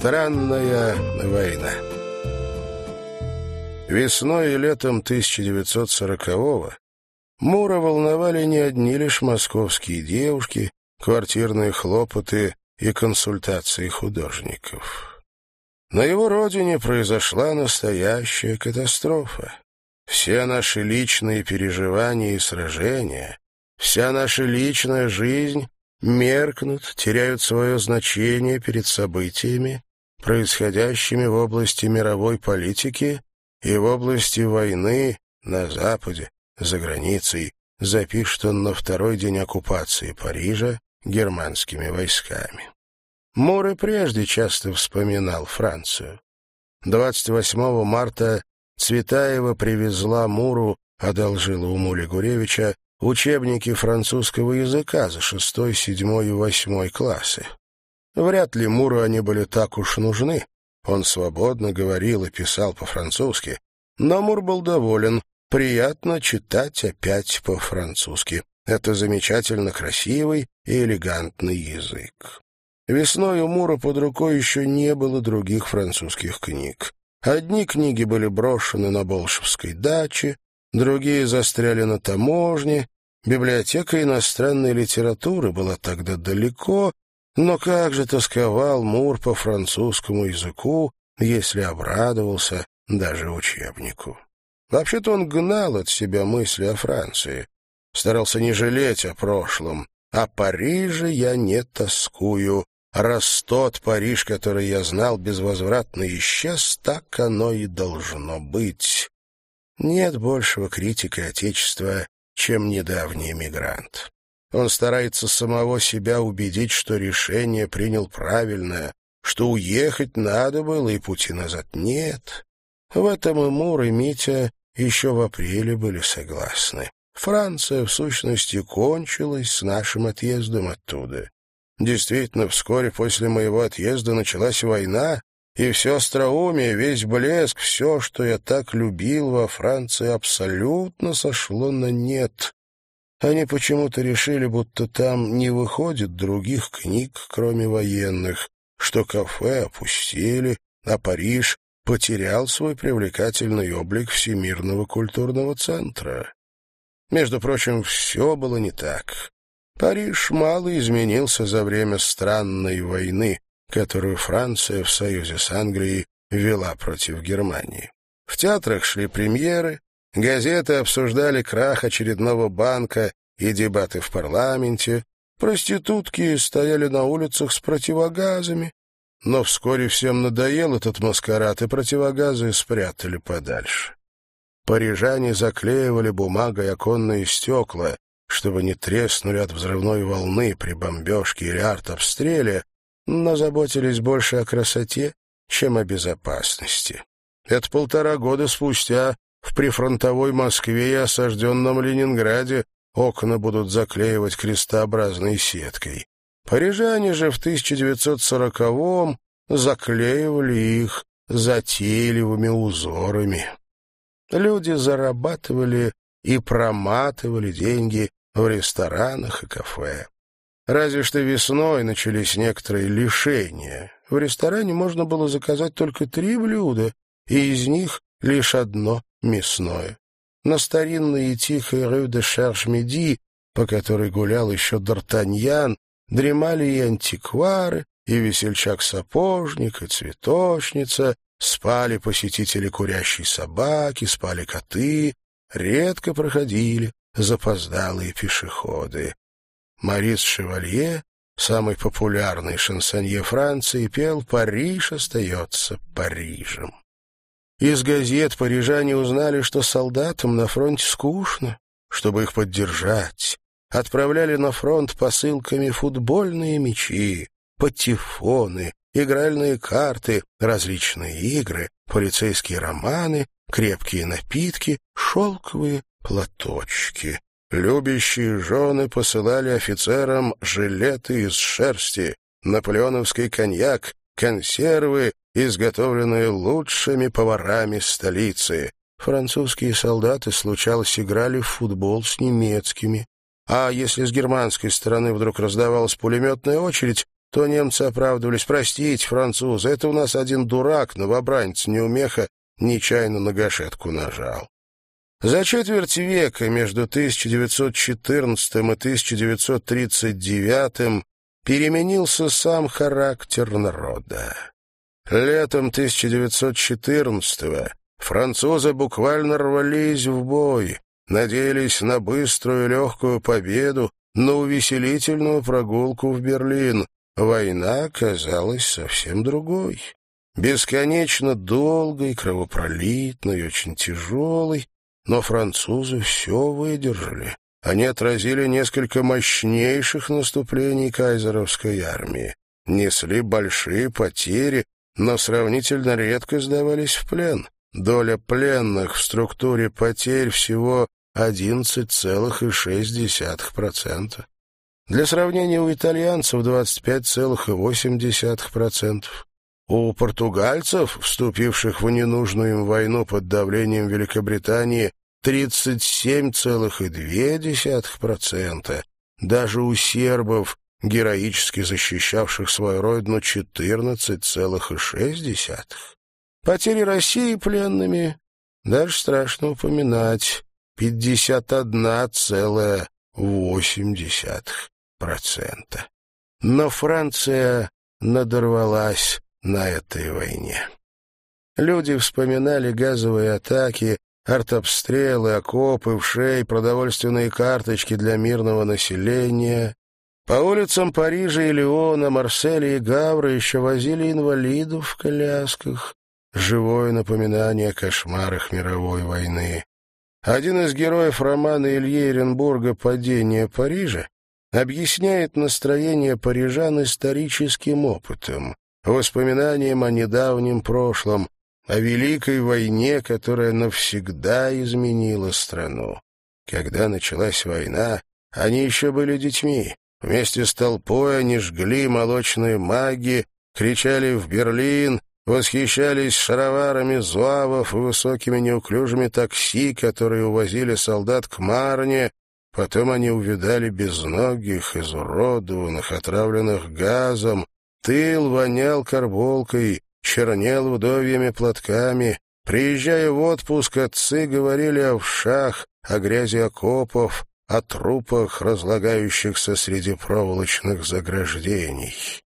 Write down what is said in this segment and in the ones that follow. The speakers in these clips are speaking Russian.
Странная война. Весной и летом 1940-го Мура волновали не одни лишь московские девушки, квартирные хлопоты и консультации художников. На его родине произошла настоящая катастрофа. Все наши личные переживания и сражения, вся наша личная жизнь меркнут, теряют свое значение перед событиями, происходящими в области мировой политики и в области войны на Западе, за границей, запишет он на второй день оккупации Парижа германскими войсками. Мур прежде часто вспоминал Францию. 28 марта Цветаева привезла Муру, одолжила у Мули Гуревича, учебники французского языка за шестой, седьмой и восьмой классы. Вряд ли Муру они были так уж нужны. Он свободно говорил и писал по-французски, но Мур был доволен, приятно читать опять по-французски. Это замечательно красивый и элегантный язык. Весной у Мура под рукой еще не было других французских книг. Одни книги были брошены на Болшевской даче, другие застряли на таможне. Библиотека иностранной литературы была тогда далеко, но как же тосковал Мур по французскому языку, если обрадовался даже учебнику. Вообще-то он гнал от себя мысли о Франции, старался не жалеть о прошлом. О Париже я не тоскую. Раз тот Париж, который я знал, безвозвратно исчез, так оно и должно быть. Нет большего критика Отечества, чем недавний эмигрант. Он старается самого себя убедить, что решение принял правильное, что уехать надо было и пути назад нет. В этом и Мур, и Митя еще в апреле были согласны. Франция, в сущности, кончилась с нашим отъездом оттуда. Действительно, вскоре после моего отъезда началась война, и все остроумие, весь блеск, все, что я так любил во Франции, абсолютно сошло на нет. Они почему-то решили, будто там не выходит других книг, кроме военных, что кафе опустили, а Париж потерял свой привлекательный облик всемирного культурного центра. Между прочим, все было не так. Париж мало изменился за время странной войны, которую Франция в союзе с Англией вела против Германии. В театрах шли премьеры, газеты обсуждали крах очередного банка и дебаты в парламенте, проститутки стояли на улицах с противогазами, но вскоре всем надоел этот маскарад, и противогазы спрятали подальше. Парижане заклеивали бумагой оконные стекла, чтобы не треснули от взрывной волны при бомбежке или артобстреле, но заботились больше о красоте, чем о безопасности. Это полтора года спустя в прифронтовой Москве и осажденном Ленинграде окна будут заклеивать крестообразной сеткой. Парижане же в 1940-м заклеивали их затейливыми узорами. Люди зарабатывали и проматывали деньги в ресторанах и кафе. Разве что весной начались некоторые лишения. В ресторане можно было заказать только три блюда, и из них лишь одно мясное. На старинной и тихой рю де Шерш-Меди, по которой гулял еще Д'Артаньян, дремали и антиквары, и весельчак-сапожник, и цветочница, спали посетители курящей собаки, спали коты, редко проходили запоздалые пешеходы. Марис Шевалье, самый популярный шансонье Франции, пел «Париж остается Парижем». Из газет парижане узнали, что солдатам на фронте скучно, чтобы их поддержать. Отправляли на фронт посылками футбольные мячи, патефоны, игральные карты, различные игры, полицейские романы, крепкие напитки, шелковые платочки. Любящие жены посылали офицерам жилеты из шерсти, наполеоновский коньяк, консервы, изготовленные лучшими поварами столицы. Французские солдаты, случалось, играли в футбол с немецкими. А если с германской стороны вдруг раздавалась пулеметная очередь, то немцы оправдывались. «Простите, французы, это у нас один дурак, новобранец, неумеха, нечаянно на гашетку нажал». За четверть века между 1914 и 1939 переменился сам характер народа. Летом 1914-го французы буквально рвались в бой, надеялись на быструю легкую победу, на увеселительную прогулку в Берлин. Война казалась совсем другой. Бесконечно долгой, кровопролитной, очень тяжелой, но французы все выдержали. Они отразили несколько мощнейших наступлений кайзеровской армии, несли большие потери, но сравнительно редко сдавались в плен. Доля пленных в структуре потерь всего 11,6%. Для сравнения, у итальянцев 25,8%. У португальцев, вступивших в ненужную им войну под давлением Великобритании, 37,2%. Даже у сербов, героически защищавших свою родину, 14,6%. Потери России пленными даже страшно упоминать. 51,8%. Но Франция надорвалась на этой войне. Люди вспоминали газовые атаки, артобстрелы, окопы, вшей, продовольственные карточки для мирного населения. По улицам Парижа и Леона, Марселя и Гавра еще возили инвалидов в колясках. Живое напоминание о кошмарах мировой войны. Один из героев романа Ильи Эренбурга «Падение Парижа» объясняет настроение парижан историческим опытом, воспоминанием о недавнем прошлом, о Великой войне, которая навсегда изменила страну. Когда началась война, они еще были детьми. Вместе с толпой они жгли молочные маги, кричали в Берлин, восхищались шароварами зуавов и высокими неуклюжими такси, которые увозили солдат к Марне, потом они увидали безногих, изуродованных, отравленных газом, тыл вонял карболкой, чернел вдовьями платками, приезжая в отпуск, отцы говорили о вшах, о грязи окопов, о трупах, разлагающихся среди проволочных заграждений.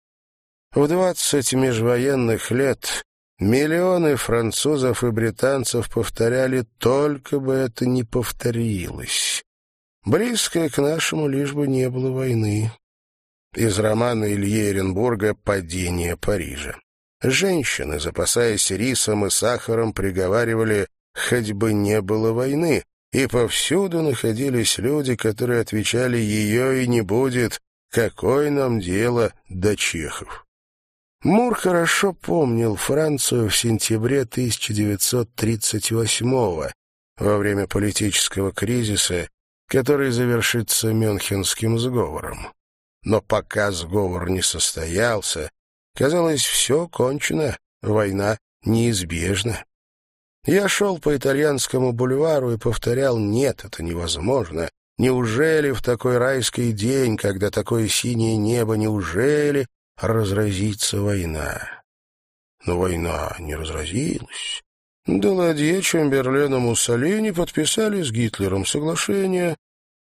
В двадцать межвоенных лет миллионы французов и британцев повторяли «только бы это не повторилось». Близкое к нашему лишь бы не было войны. Из романа Ильи Эренбурга «Падение Парижа». Женщины, запасаясь рисом и сахаром, приговаривали «хоть бы не было войны», и повсюду находились люди, которые отвечали «ее и не будет», «какое нам дело до чехов». Мур хорошо помнил Францию в сентябре 1938-го, во время политического кризиса, который завершится Мюнхенским сговором. Но пока сговор не состоялся, казалось, все кончено, война неизбежна. Я шел по итальянскому бульвару и повторял «нет, это невозможно». Неужели в такой райский день, когда такое синее небо, неужели разразится война. Но война не разразилась. Деладье, Чемберлен и Муссолини подписали с Гитлером соглашение,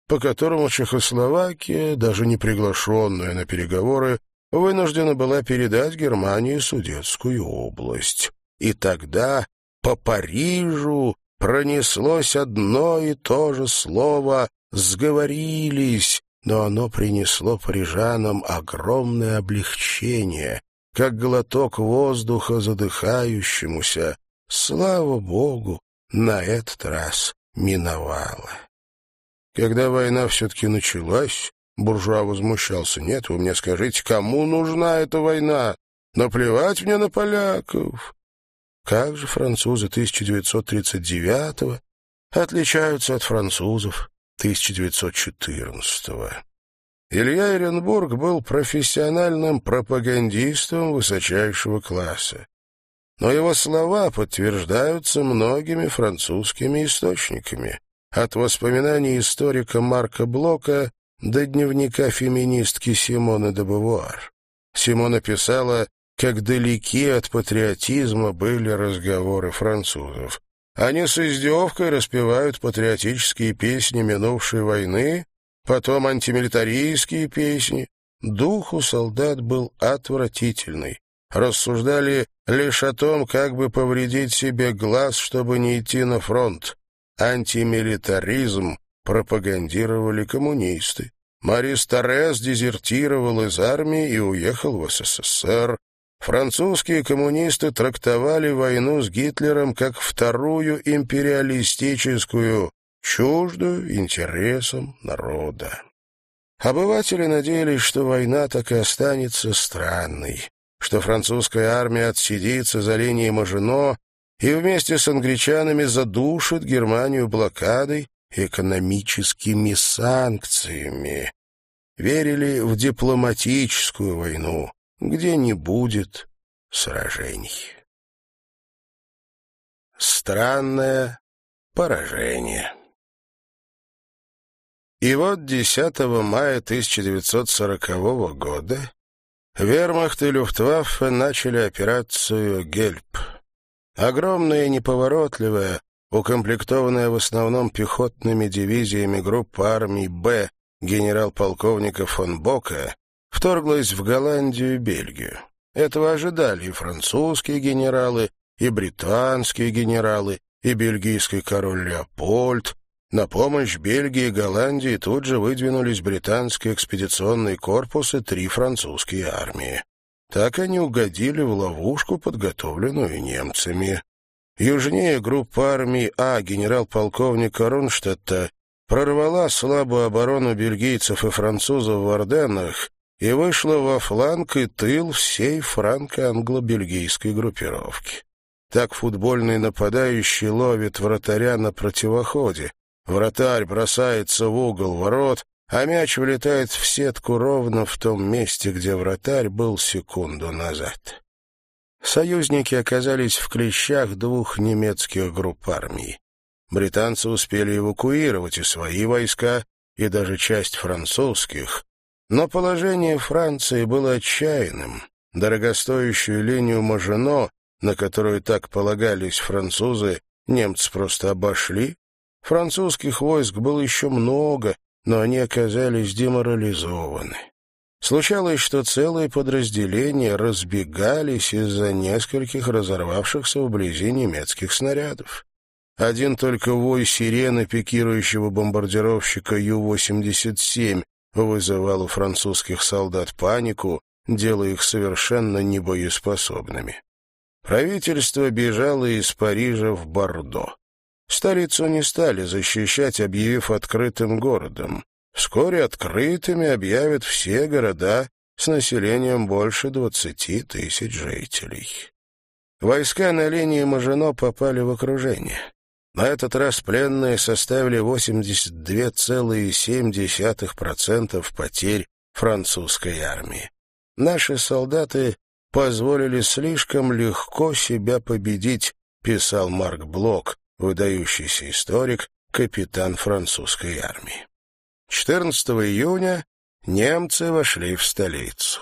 по которому Чехословакия, даже не приглашенная на переговоры, вынуждена была передать Германии Судетскую область. И тогда по Парижу пронеслось одно и то же слово «сговорились», но оно принесло парижанам огромное облегчение, как глоток воздуха задыхающемуся. Слава Богу, на этот раз миновало. Когда война все-таки началась, буржуа возмущался. «Нет, вы мне скажите, кому нужна эта война? Наплевать мне на поляков!» Как же французы 1939-го отличаются от французов 1914-го. Илья Эренбург был профессиональным пропагандистом высочайшего класса. Но его слова подтверждаются многими французскими источниками, от воспоминаний историка Марка Блока до дневника феминистки Симоны де Бувуар. Симона писала, как далеки от патриотизма были разговоры французов. Они с издевкой распевают патриотические песни минувшей войны, потом антимилитаристские песни. Дух у солдат был отвратительный. Рассуждали лишь о том, как бы повредить себе глаз, чтобы не идти на фронт. Антимилитаризм пропагандировали коммунисты. Марис Торрес дезертировал из армии и уехал в СССР. Французские коммунисты трактовали войну с Гитлером как вторую империалистическую, чуждую интересам народа. Обыватели надеялись, что война так и останется странной, что французская армия отсидится за линией Мажино и вместе с англичанами задушит Германию блокадой экономическими санкциями. Верили в дипломатическую войну, где не будет сражений. Странное поражение. И вот 10 мая 1940 года вермахт и Люфтваффе начали операцию «Гельп». Огромная и неповоротливая, укомплектованная в основном пехотными дивизиями группа армий «Б» генерал-полковника фон Бока, вторглась в Голландию и Бельгию. Этого ожидали и французские генералы, и британские генералы, и бельгийский король Леопольд. На помощь Бельгии и Голландии тут же выдвинулись британский экспедиционный корпус и три французские армии. Так они угодили в ловушку, подготовленную немцами. Южнее группа армий А генерал-полковника Рунштадта прорвала слабую оборону бельгийцев и французов в Орденнах и вышла во фланг и тыл всей франко-англо-бельгийской группировки. Так футбольный нападающий ловит вратаря на противоходе. Вратарь бросается в угол ворот, а мяч вылетает в сетку ровно в том месте, где вратарь был секунду назад. Союзники оказались в клещах двух немецких групп армий. Британцы успели эвакуировать и свои войска, и даже часть французских, но положение Франции было отчаянным. Дорогостоящую линию Мажино, на которую так полагались французы, немцы просто обошли. Французских войск было еще много, но они оказались деморализованы. Случалось, что целые подразделения разбегались из-за нескольких разорвавшихся вблизи немецких снарядов. Один только вой сирены пикирующего бомбардировщика Ю-87 вызывал у французских солдат панику, делая их совершенно небоеспособными. Правительство бежало из Парижа в Бордо. Столицу не стали защищать, объявив открытым городом. Вскоре открытыми объявят все города с населением больше двадцати тысяч жителей. Войска на линии Мажино попали в окружение. На этот раз пленные составили 82,7% потерь французской армии. Наши солдаты позволили слишком легко себя победить, писал Марк Блок, выдающийся историк, капитан французской армии. 14 июня немцы вошли в столицу.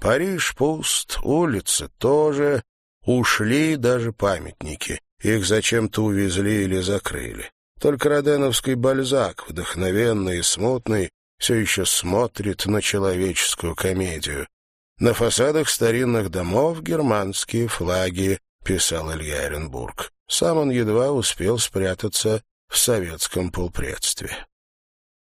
Париж пуст, улицы тоже, ушли даже памятники. Их зачем-то увезли или закрыли. Только Роденовский Бальзак, вдохновенный и смутный, все еще смотрит на человеческую комедию. На фасадах старинных домов германские флаги, писал Илья Эренбург. Сам он едва успел спрятаться в советском полпредстве.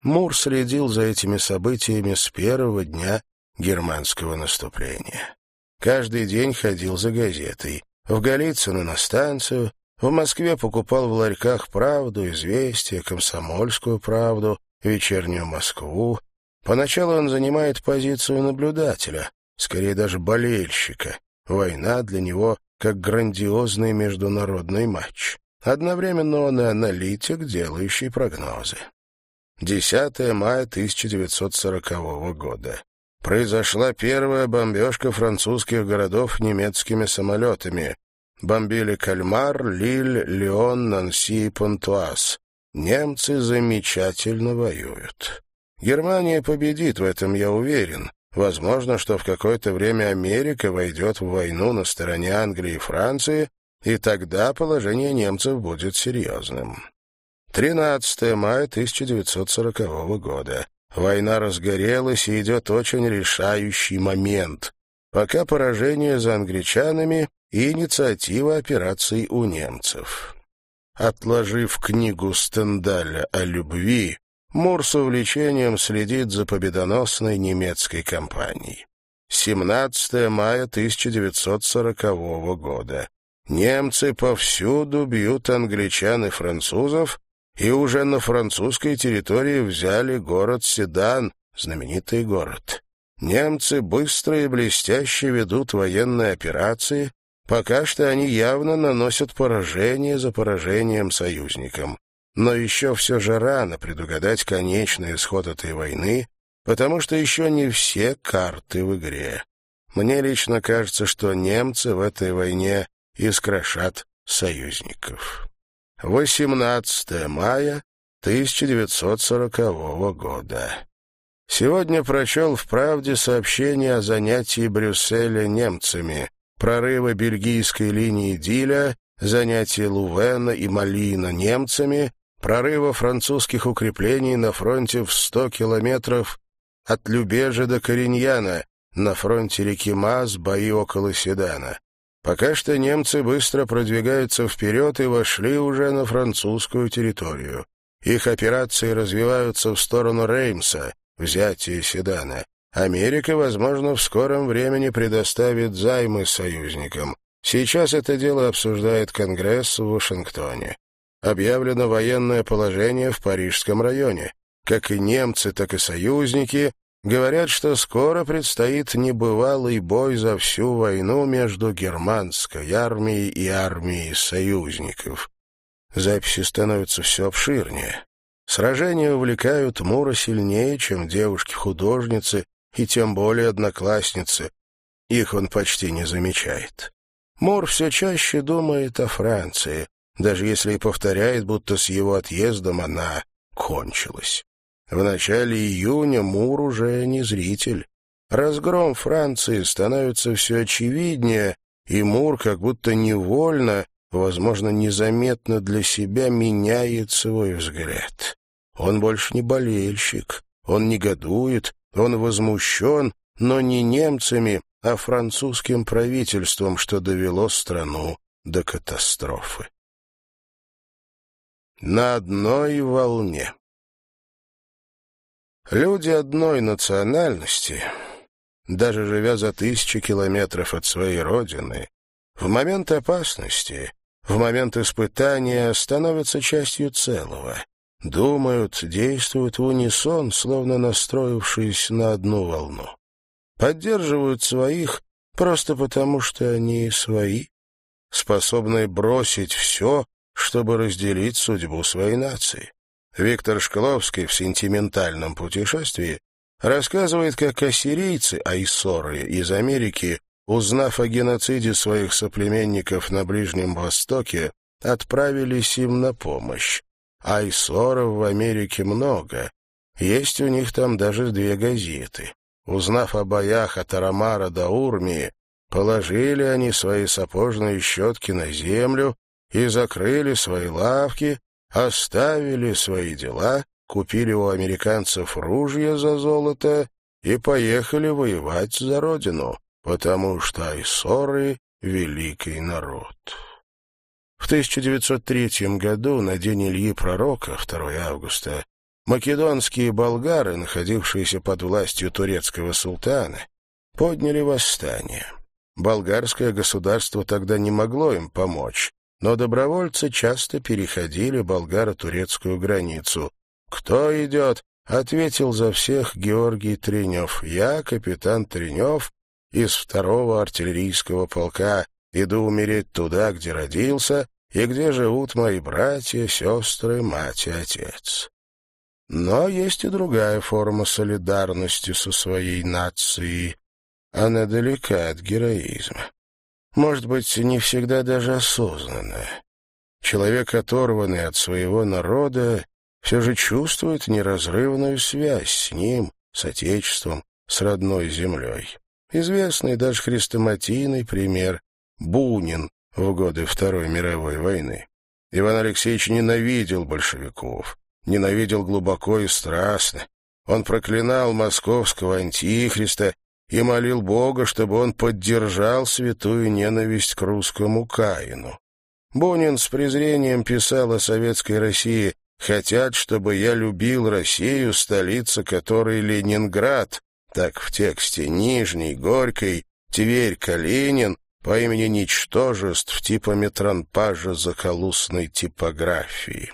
Мур следил за этими событиями с первого дня германского наступления. Каждый день ходил за газетой. В Голицыно на станцию, в Москве покупал в ларьках «Правду», «Известия», «Комсомольскую правду», «Вечернюю Москву». Поначалу он занимает позицию наблюдателя, скорее даже болельщика. Война для него как грандиозный международный матч. Одновременно он и аналитик, делающий прогнозы. 10 мая 1940 года. Произошла первая бомбежка французских городов немецкими самолетами бомбили Кальмар, Лиль, Леон, Нанси и Понтуаз. Немцы замечательно воюют. Германия победит, в этом я уверен. Возможно, что в какое-то время Америка войдет в войну на стороне Англии и Франции, и тогда положение немцев будет серьезным. 13 мая 1940 года. Война разгорелась, и идет очень решающий момент. Пока поражение за англичанами и инициатива операций у немцев. Отложив книгу Стендаля о любви, Мур с увлечением следит за победоносной немецкой кампанией. 17 мая 1940 года. Немцы повсюду бьют англичан и французов, и уже на французской территории взяли город Седан, знаменитый город. Немцы быстро и блестяще ведут военные операции, пока что они явно наносят поражение за поражением союзникам. Но еще все же рано предугадать конечный исход этой войны, потому что еще не все карты в игре. Мне лично кажется, что немцы в этой войне искрошат союзников. 18 мая 1940 года. Сегодня прочел в «Правде» сообщение о занятии Брюсселя немцами, прорыва бельгийской линии Диля, занятия Лувена и Малина немцами, прорыва французских укреплений на фронте в 100 километров от Любежа до Кореньяна, на фронте реки Маз, бои около Седана. Пока что немцы быстро продвигаются вперед и вошли уже на французскую территорию. Их операции развиваются в сторону Реймса, взятия Седана. Америка, возможно, в скором времени предоставит займы союзникам. Сейчас это дело обсуждает Конгресс в Вашингтоне. Объявлено военное положение в Парижском районе. Как и немцы, так и союзники говорят, что скоро предстоит небывалый бой за всю войну между германской армией и армией союзников. Записи становятся все обширнее. Сражения увлекают Мура сильнее, чем девушки-художницы и тем более одноклассницы. Их он почти не замечает. Мур все чаще думает о Франции, даже если и повторяет, будто с его отъездом она кончилась. В начале июня Мур уже не зритель. Разгром Франции становится все очевиднее, и Мур как будто невольно, возможно, незаметно для себя меняет свой взгляд. Он больше не болельщик, он негодует, он возмущен, но не немцами, а французским правительством, что довело страну до катастрофы. На одной волне Люди одной национальности, даже живя за тысячи километров от своей родины, в момент опасности, в момент испытания становятся частью целого, думают, действуют в унисон, словно настроившись на одну волну. Поддерживают своих просто потому, что они свои, способные бросить все, чтобы разделить судьбу своей нации. Виктор Шкловский в «Сентиментальном путешествии» рассказывает, как ассирийцы, айсоры из Америки, узнав о геноциде своих соплеменников на Ближнем Востоке, отправились им на помощь. Айсоров в Америке много. Есть у них там даже две газеты. Узнав о боях от Арамара до Урмии, положили они свои сапожные щетки на землю и закрыли свои лавки, оставили свои дела, купили у американцев ружья за золото и поехали воевать за родину, потому что айсоры — великий народ. В 1903 году, на день Ильи Пророка, 2 августа, македонские болгары, находившиеся под властью турецкого султана, подняли восстание. Болгарское государство тогда не могло им помочь, но добровольцы часто переходили болгаро-турецкую границу. «Кто идет?» — ответил за всех Георгий Тренев. «Я, капитан Тренев, из второго артиллерийского полка, иду умереть туда, где родился и где живут мои братья, сестры, мать и отец». Но есть и другая форма солидарности со своей нацией. Она далека от героизма может быть, не всегда даже осознанно. Человек, оторванный от своего народа, все же чувствует неразрывную связь с ним, с Отечеством, с родной землей. Известный даже хрестоматийный пример Бунин в годы Второй мировой войны. Иван Алексеевич ненавидел большевиков, ненавидел глубоко и страстно. Он проклинал московского антихриста и молил Бога, чтобы он поддержал святую ненависть к русскому Каину. Бунин с презрением писал о советской России «Хотят, чтобы я любил Россию, столица которой Ленинград», так в тексте Нижний, Горький, Тверь, Калинин, по имени ничтожеств типа метранпажа заколусной типографии.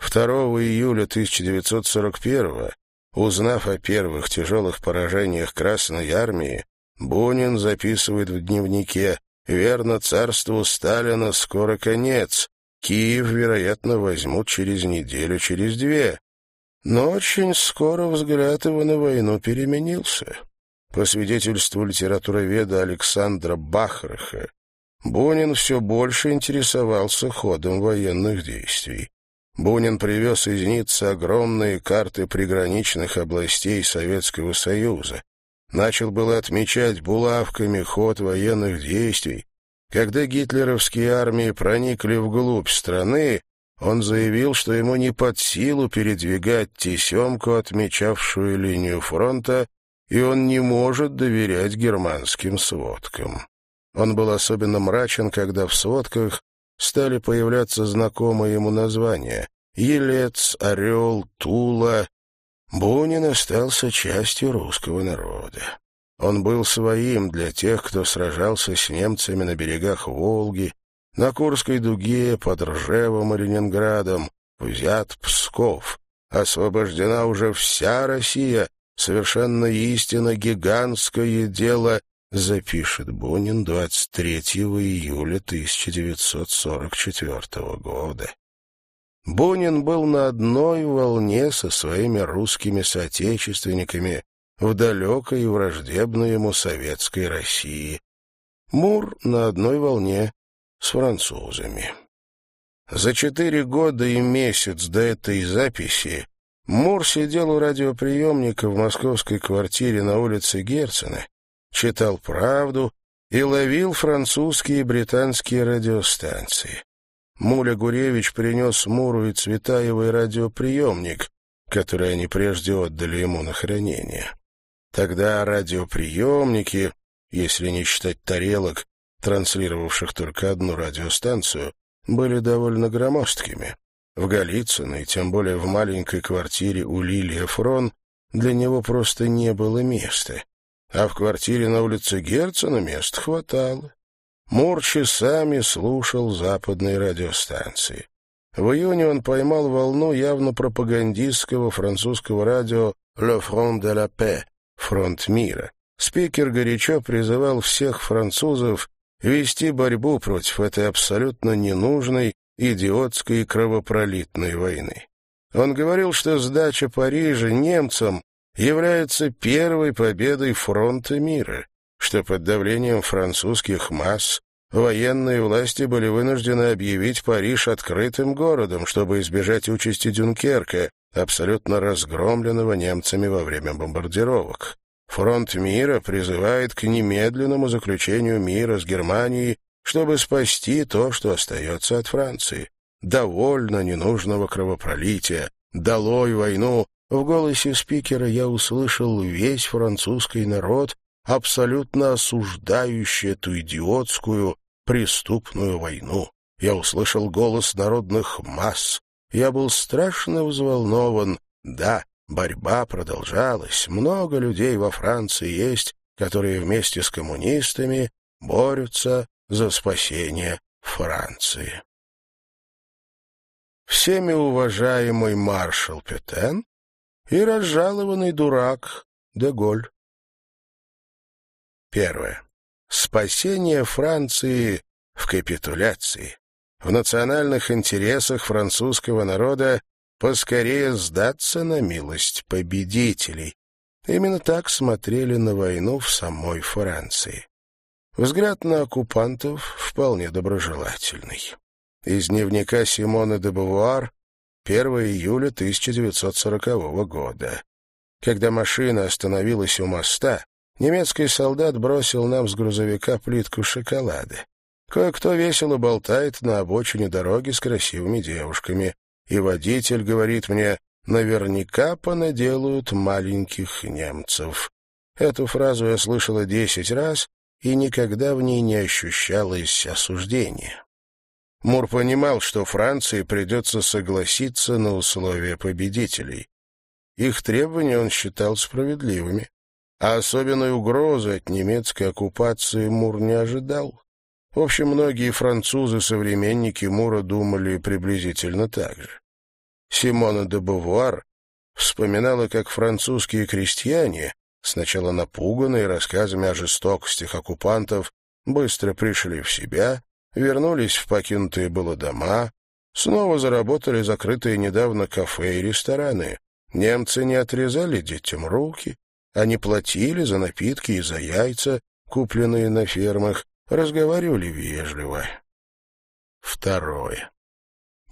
2 июля 1941 узнав о первых тяжелых поражениях Красной Армии, Бунин записывает в дневнике «Верно царству Сталина скоро конец. Киев, вероятно, возьмут через неделю, через две». Но очень скоро взгляд его на войну переменился. По свидетельству литературоведа Александра Бахраха, Бунин все больше интересовался ходом военных действий. Бунин привез из Ниццы огромные карты приграничных областей Советского Союза. Начал было отмечать булавками ход военных действий. Когда гитлеровские армии проникли вглубь страны, он заявил, что ему не под силу передвигать тесемку, отмечавшую линию фронта, и он не может доверять германским сводкам. Он был особенно мрачен, когда в сводках стали появляться знакомые ему названия — Елец, Орел, Тула. Бунин остался частью русского народа. Он был своим для тех, кто сражался с немцами на берегах Волги, на Курской дуге, под Ржевом и Ленинградом, взят Псков. Освобождена уже вся Россия, Совершенно истинно гигантское дело, запишет Бунин 23 июля 1944 года. Бунин был на одной волне со своими русскими соотечественниками в далекой и враждебной ему советской России. Мур на одной волне с французами. За четыре года и месяц до этой записи Мур сидел у радиоприемника в московской квартире на улице Герцена, читал «Правду» и ловил французские и британские радиостанции. Муля Гуревич принес Муру и Цветаевой радиоприемник, который они прежде отдали ему на хранение. Тогда радиоприемники, если не считать тарелок, транслировавших только одну радиостанцию, были довольно громоздкими. В Голицыно, и тем более в маленькой квартире у Лилия Фрон, для него просто не было места. А в квартире на улице Герцена мест хватало. Мур часами слушал западные радиостанции. В июне он поймал волну явно пропагандистского французского радио «Le Front de la Paix» — «Фронт мира». Спикер горячо призывал всех французов вести борьбу против этой абсолютно ненужной идиотской и кровопролитной войны. Он говорил, что сдача Парижа немцам является первой победой фронта мира, что под давлением французских масс военные власти были вынуждены объявить Париж открытым городом, чтобы избежать участи Дюнкерка, абсолютно разгромленного немцами во время бомбардировок. Фронт мира призывает к немедленному заключению мира с Германией чтобы спасти то, что остается от Франции. Довольно ненужного кровопролития. Долой войну. В голосе спикера я услышал весь французский народ, абсолютно осуждающий эту идиотскую, преступную войну. Я услышал голос народных масс. Я был страшно взволнован. Да, борьба продолжалась. Много людей во Франции есть, которые вместе с коммунистами борются за спасение Франции. Всеми уважаемый маршал Петен и разжалованный дурак Деголь. Первое. Спасение Франции в капитуляции. В национальных интересах французского народа поскорее сдаться на милость победителей. Именно так смотрели на войну в самой Франции. Взгляд на оккупантов вполне доброжелательный. Из дневника Симона де Бавуар 1 июля 1940 года. Когда машина остановилась у моста, немецкий солдат бросил нам с грузовика плитку шоколада. Кое-кто весело болтает на обочине дороги с красивыми девушками, и водитель говорит мне, наверняка понаделают маленьких немцев. Эту фразу я слышала десять раз, и никогда в ней не ощущалось осуждения. Мур понимал, что Франции придется согласиться на условия победителей. Их требования он считал справедливыми, а особенной угрозы от немецкой оккупации Мур не ожидал. В общем, многие французы-современники Мура думали приблизительно так же. Симона де Бувуар вспоминала, как французские крестьяне, сначала напуганные рассказами о жестокостях оккупантов, быстро пришли в себя, вернулись в покинутые было дома, снова заработали закрытые недавно кафе и рестораны. Немцы не отрезали детям руки, они платили за напитки и за яйца, купленные на фермах, разговаривали вежливо. Второе.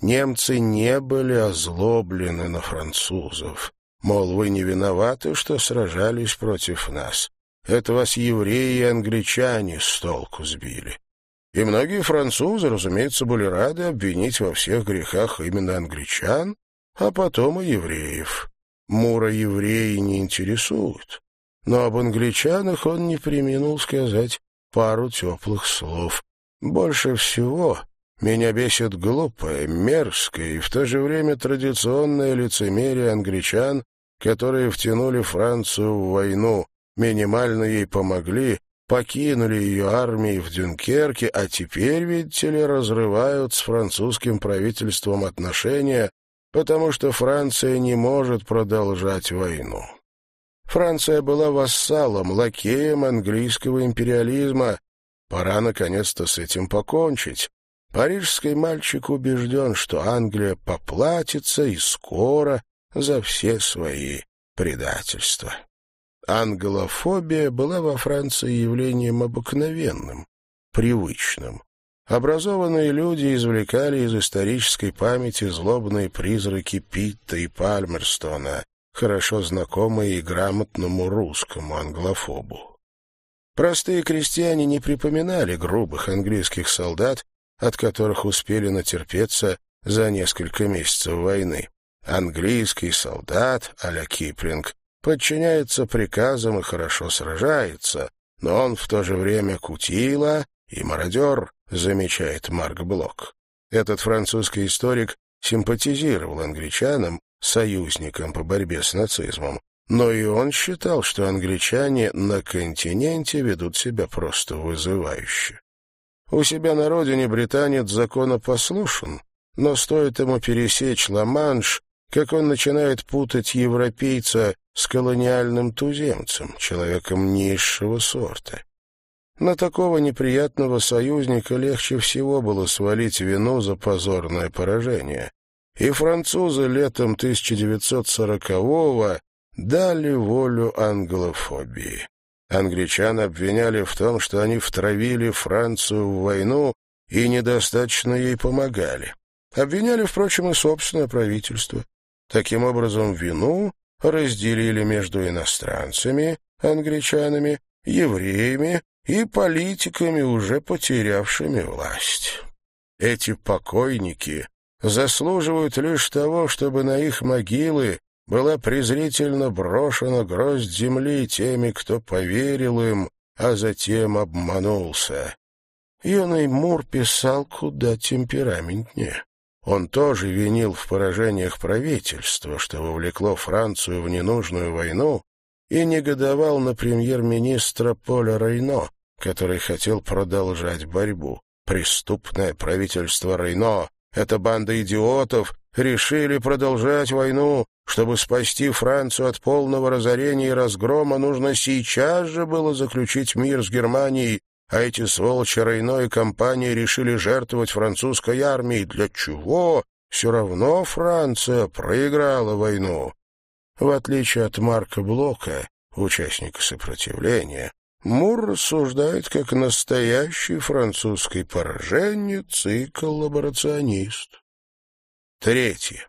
Немцы не были озлоблены на французов. Мол, вы не виноваты, что сражались против нас. Это вас евреи и англичане с толку сбили. И многие французы, разумеется, были рады обвинить во всех грехах именно англичан, а потом и евреев. Мура евреи не интересуют. Но об англичанах он не преминул сказать пару теплых слов. Больше всего меня бесит глупое, мерзкое и в то же время традиционное лицемерие англичан, которые втянули Францию в войну, минимально ей помогли, покинули ее армии в Дюнкерке, а теперь, видите ли, разрывают с французским правительством отношения, потому что Франция не может продолжать войну. Франция была вассалом, лакеем английского империализма. Пора, наконец-то, с этим покончить. Парижский мальчик убежден, что Англия поплатится и скоро за все свои предательства. Англофобия была во Франции явлением обыкновенным, привычным. Образованные люди извлекали из исторической памяти злобные призраки Питта и Пальмерстона, хорошо знакомые и грамотному русскому англофобу. Простые крестьяне не припоминали грубых английских солдат, от которых успели натерпеться за несколько месяцев войны. Английский солдат, а-ля Киплинг, подчиняется приказам и хорошо сражается, но он в то же время кутила и мародер, замечает Марк Блок. Этот французский историк симпатизировал англичанам, союзникам по борьбе с нацизмом, но и он считал, что англичане на континенте ведут себя просто вызывающе. У себя на родине британец законопослушен, но стоит ему пересечь Ла-Манш, как он начинает путать европейца с колониальным туземцем, человеком низшего сорта. На такого неприятного союзника легче всего было свалить вину за позорное поражение. И французы летом 1940-го дали волю англофобии. Англичан обвиняли в том, что они втравили Францию в войну и недостаточно ей помогали. Обвиняли, впрочем, и собственное правительство. Таким образом, вину разделили между иностранцами, англичанами, евреями и политиками, уже потерявшими власть. Эти покойники заслуживают лишь того, чтобы на их могилы была презрительно брошена гроздь земли теми, кто поверил им, а затем обманулся. Юный Мур писал куда темпераментнее. Он тоже винил в поражениях правительства, что вовлекло Францию в ненужную войну, и негодовал на премьер-министра Поля Рейно, который хотел продолжать борьбу. Преступное правительство Рейно, эта банда идиотов, решили продолжать войну, чтобы спасти Францию от полного разорения и разгрома, нужно сейчас же было заключить мир с Германией, а эти сволочи Рейно и компания решили жертвовать французской армией. Для чего? Все равно Франция проиграла войну. В отличие от Марка Блока, участника сопротивления, Мур рассуждает как настоящий французский пораженец и коллаборационист. Третье.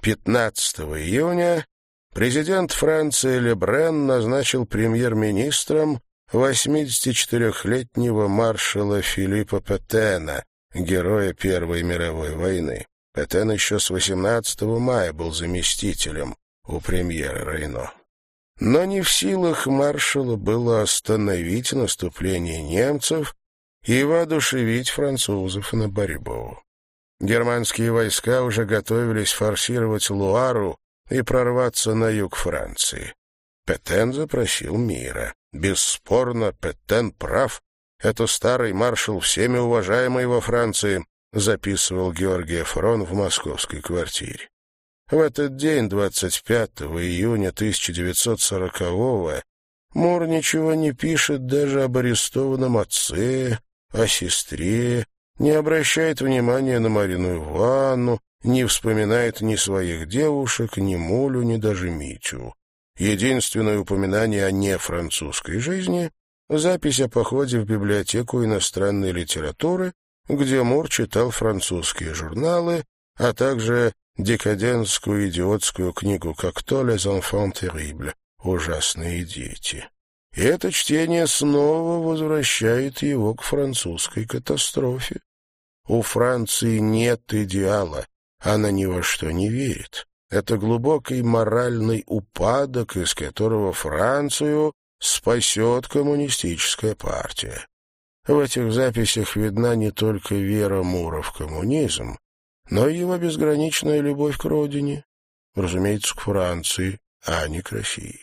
15 июня президент Франции Лебрен назначил премьер-министром 84-летнего маршала Филиппа Петена, героя Первой мировой войны. Петен еще с 18 мая был заместителем у премьера Рейно. Но не в силах маршала было остановить наступление немцев и воодушевить французов на борьбу. Германские войска уже готовились форсировать Луару и прорваться на юг Франции. Петен запросил мира. Бесспорно, Петен прав. Это старый маршал, всеми уважаемый во Франции, записывал Георгий Фрон в московской квартире. В этот день, 25 июня 1940-го, Мур ничего не пишет даже об арестованном отце, о сестре, не обращает внимания на Марину Ивановну, не вспоминает ни своих девушек, ни Молю, ни даже Митю. Единственное упоминание о нефранцузской жизни — запись о походе в библиотеку иностранной литературы, где Мур читал французские журналы, а также декадентскую идиотскую книгу «Как-то les enfants terribles» «Ужасные дети». И это чтение снова возвращает его к французской катастрофе. У Франции нет идеала, она ни во что не верит. Это глубокий моральный упадок, из которого Францию спасет коммунистическая партия. В этих записях видна не только вера Мура в коммунизм, но и его безграничная любовь к родине, разумеется, к Франции, а не к России.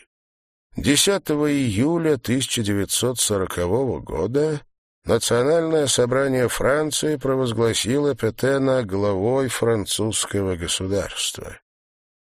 10 июля 1940 года Национальное собрание Франции провозгласило Петена главой французского государства.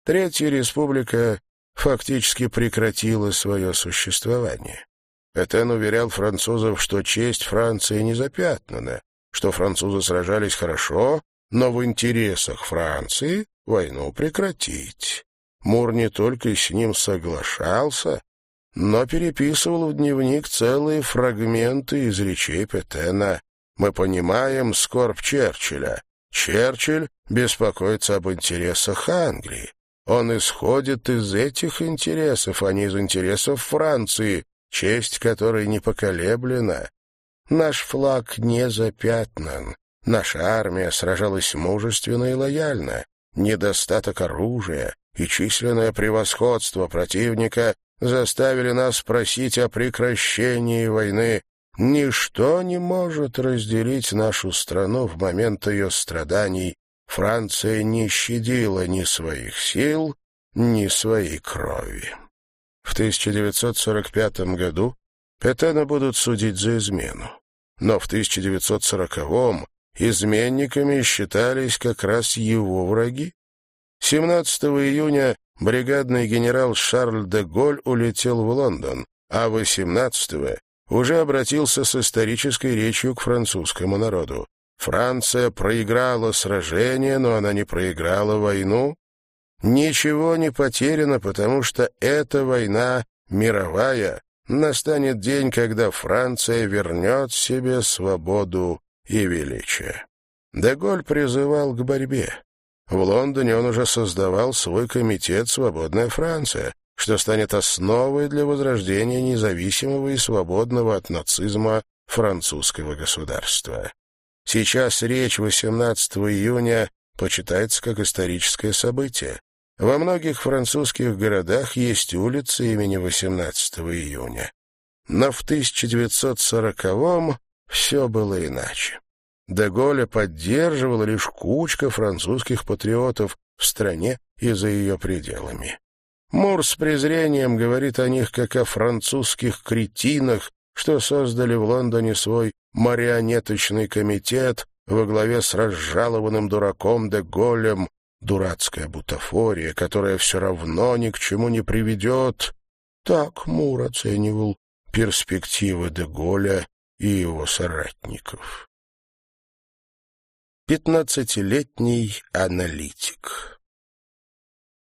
Третья республика фактически прекратила свое существование. Петен уверял французов, что честь Франции не запятнана, что французы сражались хорошо, но в интересах Франции войну прекратить. Мур не только с ним соглашался, но переписывал в дневник целые фрагменты из речей Петена. Мы понимаем скорбь Черчилля. Черчилль беспокоится об интересах Англии. Он исходит из этих интересов, а не из интересов Франции, честь которой не поколеблена. Наш флаг не запятнан. Наша армия сражалась мужественно и лояльно. Недостаток оружия и численное превосходство противника заставили нас просить о прекращении войны. Ничто не может разделить нашу страну в момент ее страданий Франция не щадила ни своих сил, ни своей крови. В 1945 году Петена будут судить за измену. Но в 1940-м изменниками считались как раз его враги. 17 июня бригадный генерал Шарль де Голь улетел в Лондон, а 18-го уже обратился с исторической речью к французскому народу. Франция проиграла сражение, но она не проиграла войну. Ничего не потеряно, потому что эта война мировая. Настанет день, когда Франция вернет себе свободу и величие. Деголь призывал к борьбе. В Лондоне он уже создавал свой комитет «Свободная Франция», что станет основой для возрождения независимого и свободного от нацизма французского государства. Сейчас речь 18 июня почитается как историческое событие. Во многих французских городах есть улицы имени 18 июня. Но в 1940-м все было иначе. Деголя поддерживала лишь кучка французских патриотов в стране и за ее пределами. Мур с презрением говорит о них как о французских кретинах, что создали в Лондоне свой марионеточный комитет во главе с разжалованным дураком де Голем, дурацкая бутафория, которая все равно ни к чему не приведет. Так Мур оценивал перспективы де Голля и его соратников. Пятнадцатилетний аналитик